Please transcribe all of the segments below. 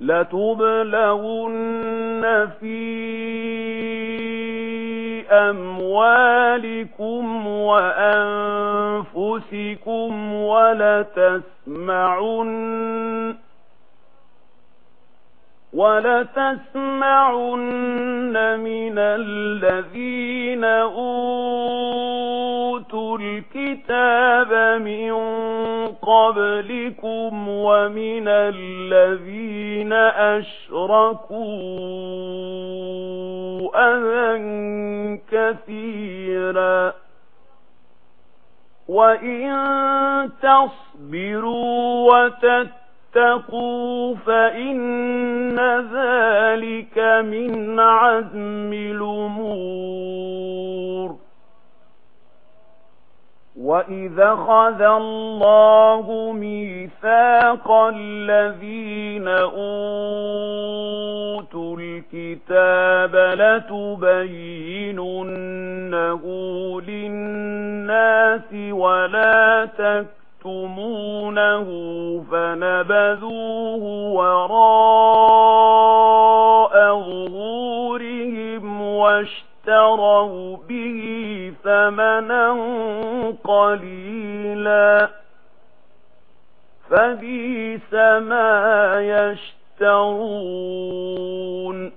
لتبلغن في أموالكم وأنفسكم ولتسمعن وَلَتَسْمَعُنَّ مِنَ الَّذِينَ أُوتُوا الْكِتَابَ مِنْ قَبْلِكُمْ وَمِنَ الَّذِينَ أَشْرَكُوا أَذًى كَثِيرًا وَإِنْ تَصْبِرُوا وتتبعوا واتقوا فإن ذلك من عزم الأمور. وإذا خذ الله ميثاق الذين أوتوا الكتاب لتبيننه للناس ولا تكتبوا يكتمونه فنبذوه وراء ظهورهم واشتروا به ثمنا قليلا فبيس ما يشترون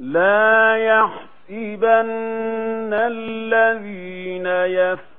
لا يحسبن الذين يفعلون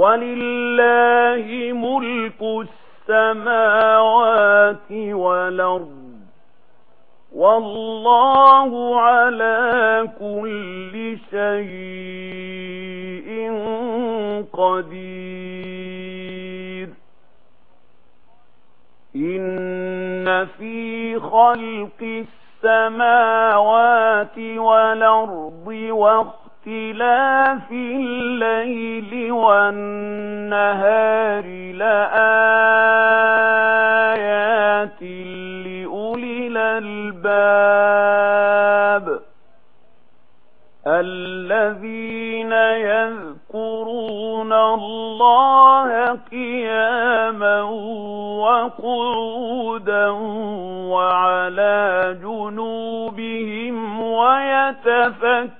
ولله ملك السماوات والأرض والله على كل شيء قدير إن في خلق السماوات والأرض وخلق واختلاف الليل والنهار لآيات لأولي الألباب الذين يذكرون الله قياما وقعودا وعلى جنوبهم ويتفكرون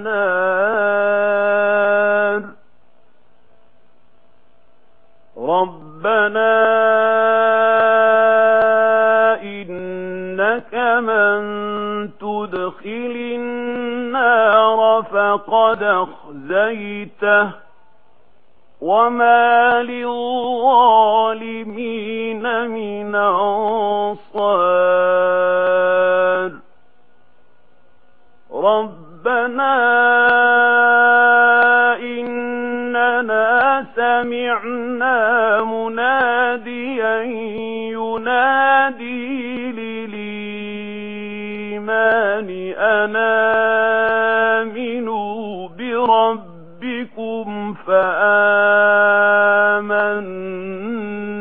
أخزيته وما للظالمين من أنصار ربنا إننا سمعنا مناديا ينادي للإيمان أنا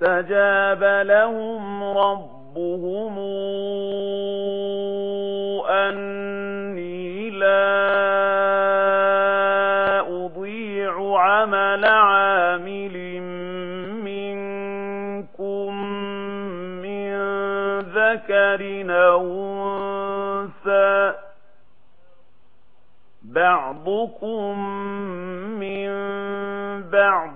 فاستجاب لهم ربهم أني لا أضيع عمل عامل منكم من ذكر أنثى. بعضكم من بعض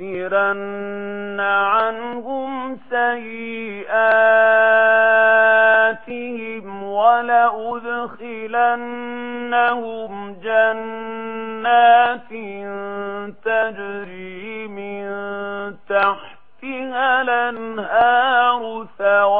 لَنُكَفِّرَنَّ عَنْهُمْ سَيِّئَاتِهِمْ وَلَأُدْخِلَنَّهُمْ جَنَّاتٍ تَجْرِي مِنْ تَحْتِهَا لنهار ثَوَابًا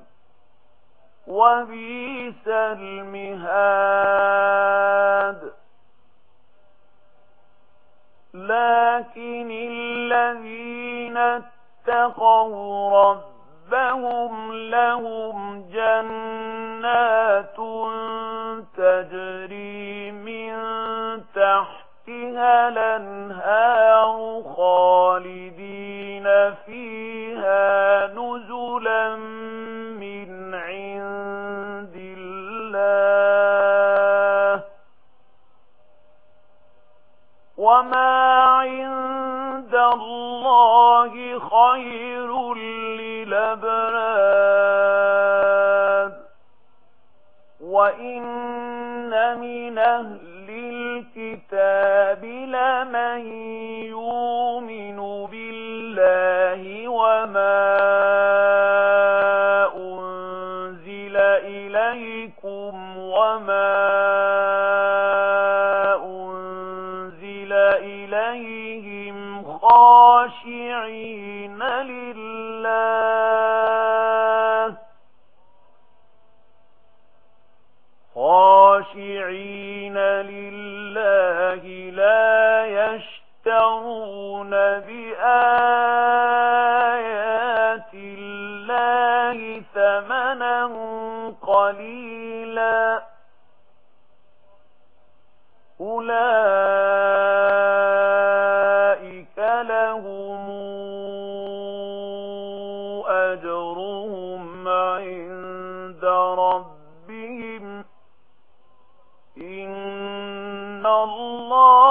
وبيس المهاد لكن الذين اتقوا ربهم لهم جنات تجري من تحت فيها لنهار خالدين فيها نزلا من عند الله وما عند الله خير للبراد وإن لمن يستكبرون بآيات الله ثمنا قليلا أولئك لهم أجرهم عند ربهم إن الله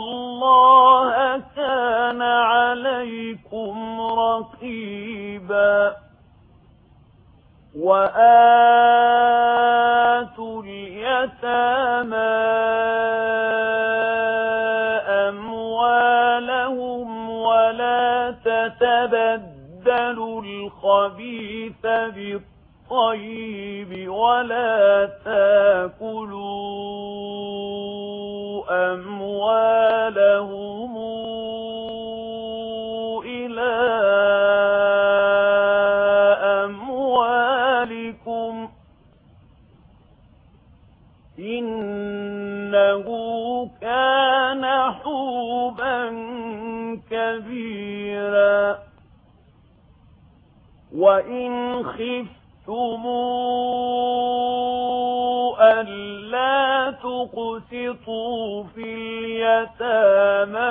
الله كان عليكم رقيبا وآتوا اليتامى أموالهم ولا تتبدلوا الخبيث بالطيب ولا تاكلون أموالهم إلى أموالكم إنه كان حوبا كبيرا وإن خفتموا ألا تقسطوا في اليتامى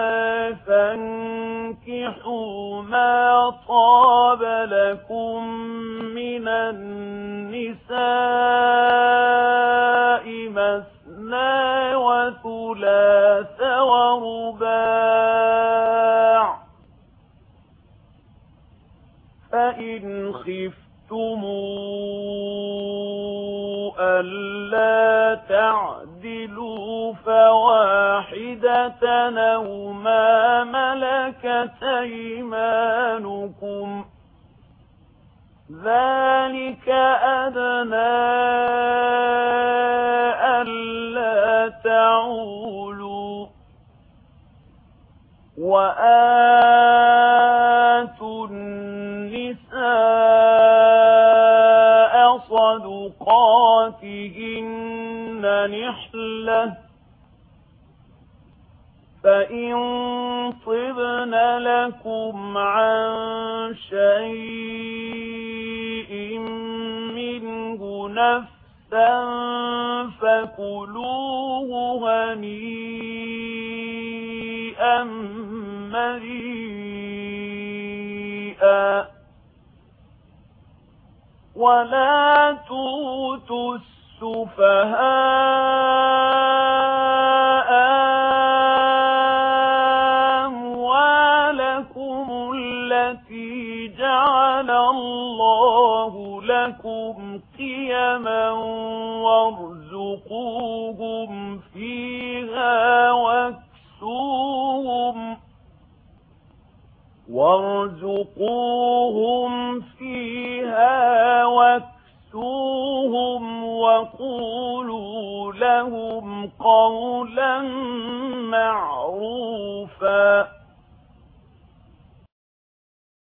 فانكحوا ما طاب لكم من النساء مثنى وثلاث ورباع فإن خفتموا ألا تعدوا فَاعْدِلُوا فَوَاحِدَةً أَوْ مَا مَلَكَتْ أَيْمَانُكُمْ ذَلِكَ أَدْنَى أَلَّا تَعُولُوا وَآمَنُوا نحلة فإن طبن لكم عن شيء منه نفسا فكلوه هنيئا مريئا. ولا توتوا سفهاء أموالكم التي جعل الله لكم قيما وارزقوهم فيها واكسوهم وارزقوهم فيها واكسوهم وقولوا لهم قولا معروفا